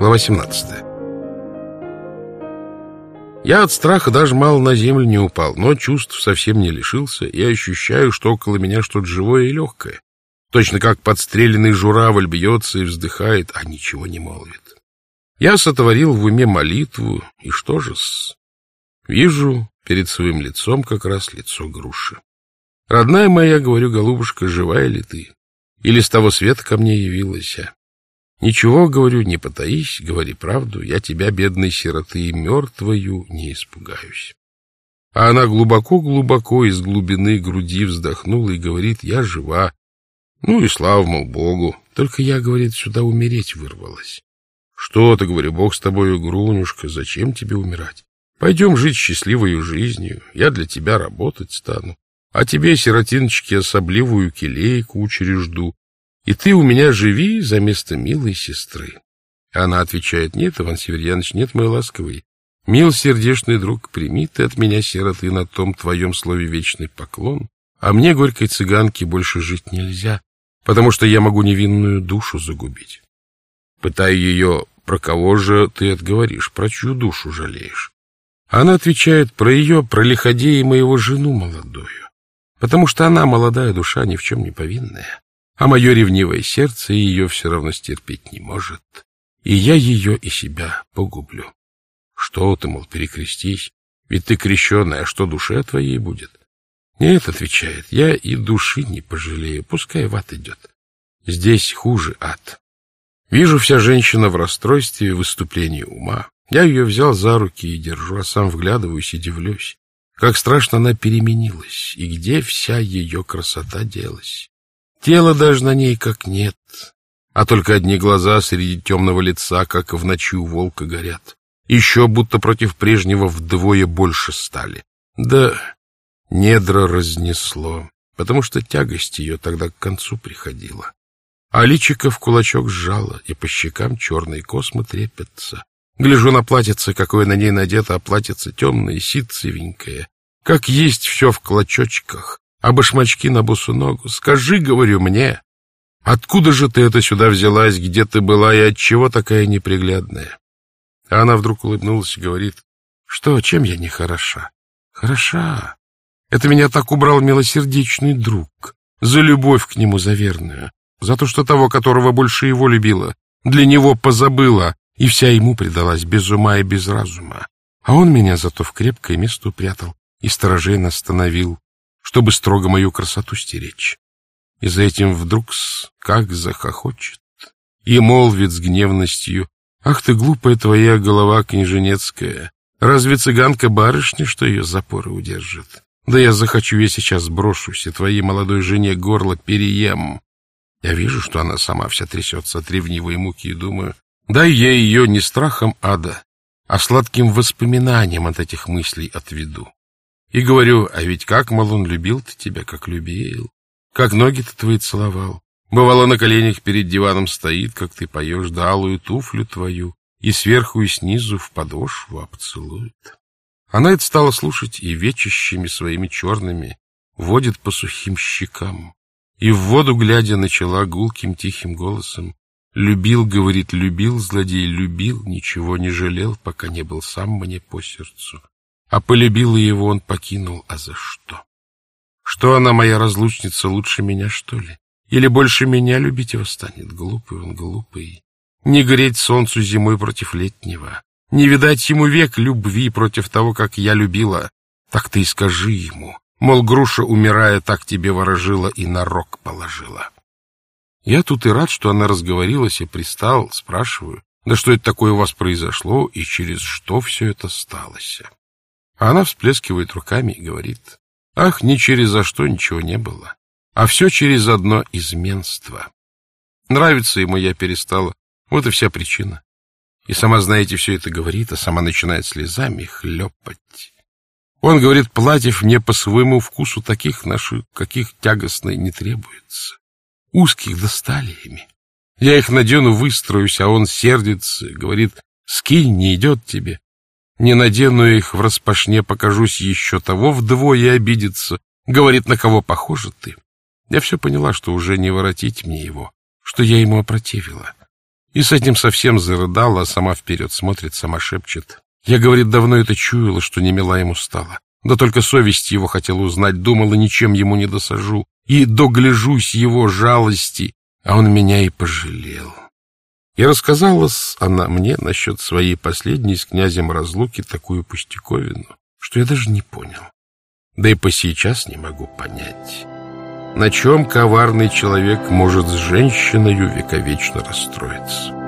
Глава 17. Я от страха даже мало на землю не упал, но чувств совсем не лишился и ощущаю, что около меня что-то живое и легкое. Точно как подстреленный журавль бьется и вздыхает, а ничего не молвит. Я сотворил в уме молитву, и что же с... Вижу перед своим лицом как раз лицо груши. Родная моя, говорю, голубушка, живая ли ты? Или с того света ко мне явилась? Ничего, говорю, не потаись, говори правду, я тебя, бедной сироты, и мертвою не испугаюсь. А она глубоко-глубоко из глубины груди вздохнула и говорит, я жива. Ну и слава, мол, Богу. Только я, говорит, сюда умереть вырвалась. Что ты, говорю, Бог с тобою, Грунюшка, зачем тебе умирать? Пойдем жить счастливой жизнью, я для тебя работать стану. А тебе, сиротиночке, особливую келейку учрежду. И ты у меня живи за место милой сестры. Она отвечает, нет, Иван Северьянович, нет, мой ласковый. Мил сердечный друг, прими ты от меня, сироты, на том твоем слове вечный поклон. А мне, горькой цыганке, больше жить нельзя, потому что я могу невинную душу загубить. Пытаю ее, про кого же ты отговоришь, про чью душу жалеешь? Она отвечает про ее, про лиходея моего жену молодую, потому что она, молодая душа, ни в чем не повинная а мое ревнивое сердце ее все равно стерпеть не может, и я ее и себя погублю. Что ты, мол, перекрестись, ведь ты крещеная, а что душе твоей будет? Нет, отвечает, я и души не пожалею, пускай в ад идет. Здесь хуже ад. Вижу вся женщина в расстройстве и выступлении ума. Я ее взял за руки и держу, а сам вглядываюсь и дивлюсь. Как страшно она переменилась, и где вся ее красота делась. Тело даже на ней как нет, а только одни глаза среди темного лица, как в ночи у волка, горят. Еще будто против прежнего вдвое больше стали. Да недра разнесло, потому что тягость ее тогда к концу приходила. А личико в кулачок сжало, и по щекам черные космы трепятся. Гляжу на платьице, какое на ней надето, а платьице темное, ситцевенькое. Как есть все в клочочках, а башмачки на босу ногу. Скажи, говорю, мне, откуда же ты это сюда взялась, где ты была и отчего такая неприглядная? А она вдруг улыбнулась и говорит, что, чем я не хороша? Хороша. Это меня так убрал милосердечный друг, за любовь к нему заверную, за то, что того, которого больше его любила, для него позабыла и вся ему предалась без ума и без разума. А он меня зато в крепкое место упрятал и сторожей настановил, чтобы строго мою красоту стеречь. И за этим вдруг как захохочет и молвит с гневностью, «Ах ты, глупая твоя голова княженецкая! Разве цыганка-барышня, что ее запоры удержит? Да я захочу, я сейчас брошусь, и твоей молодой жене горло переем». Я вижу, что она сама вся трясется от ревнивой муки, и думаю, дай я ее не страхом ада, а сладким воспоминанием от этих мыслей отведу. И говорю, а ведь как, мол, он любил-то тебя, как любил, как ноги-то твои целовал. Бывало, на коленях перед диваном стоит, как ты поешь, да алую туфлю твою, и сверху и снизу в подошву обцелует. Она это стала слушать и вечищами своими черными водит по сухим щекам. И в воду, глядя, начала гулким тихим голосом. Любил, говорит, любил, злодей, любил, ничего не жалел, пока не был сам мне по сердцу. А полюбила его он покинул, а за что? Что она, моя разлучница, лучше меня, что ли? Или больше меня любить его станет? Глупый он, глупый. Не греть солнцу зимой против летнего. Не видать ему век любви против того, как я любила. Так ты и скажи ему. Мол, груша, умирая, так тебе ворожила и на рог положила. Я тут и рад, что она разговорилась и пристал, спрашиваю, да что это такое у вас произошло и через что все это сталось? Она всплескивает руками и говорит, ах, ни через за что ничего не было, а все через одно изменство. Нравится ему я перестала, вот и вся причина. И сама, знаете, все это говорит, а сама начинает слезами хлепать. Он говорит, платьев мне по своему вкусу таких наших, каких тягостной не требуется. Узких достали ими. Я их надену, выстроюсь, а он сердится, говорит, скинь, не идет тебе. Не надену их в распашне, покажусь еще того вдвое обидится. Говорит, на кого похожа ты. Я все поняла, что уже не воротить мне его, что я ему опротивила. И с этим совсем зарыдала, а сама вперед смотрит, сама шепчет. Я, говорит, давно это чуяла, что не мила ему стала. Да только совесть его хотела узнать, думала, ничем ему не досажу. И догляжусь его жалости, а он меня и пожалел. И рассказала она мне насчет своей последней с князем разлуки такую пустяковину, что я даже не понял. Да и по сейчас не могу понять, на чем коварный человек может с женщиной вековечно расстроиться.